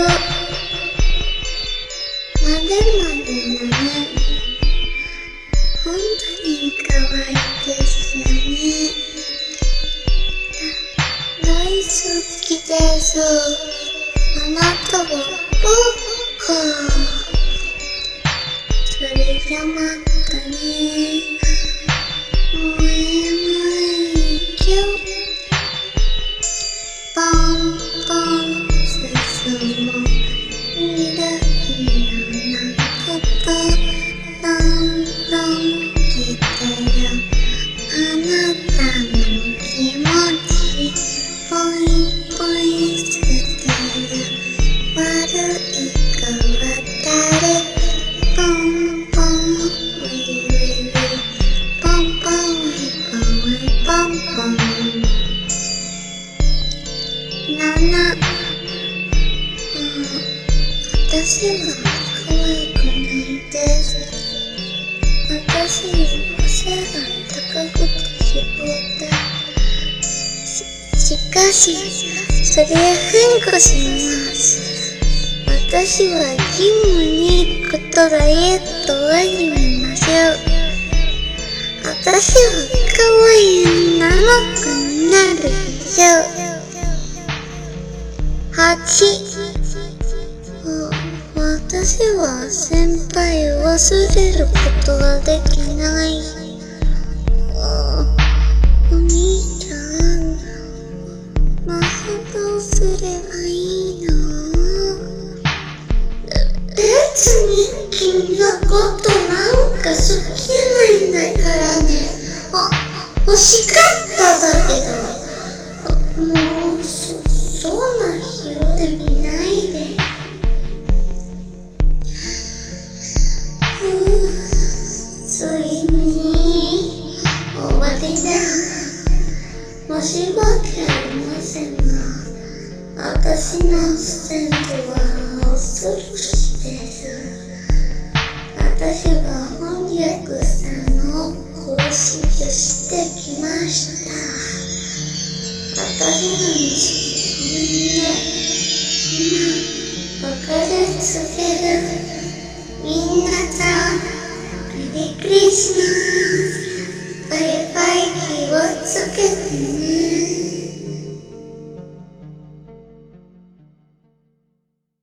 までまでのね。本当に可愛いですよね。大好きです。あなたは僕それじゃまたね。もうな私は可愛くないです。私背が高くてしぼった。ししかしそれ変化します。私はジムに行くとダイエットを始めましょう私は可愛い女の子にな。る8私は先輩を忘れることができない。お兄ちゃん魔法どうすればいいの別に君のことなんか好きじゃないんだからね。あ欲しかっただけどもうそうなひよで見ないで。ついに終わりだ。申し訳ありませんが私の先祖は恐ろしいです私が翻訳さんの講師としてきました。私の Sophia, Vinata, Hare Krishna, Hare Pai, Hare Vatsuke.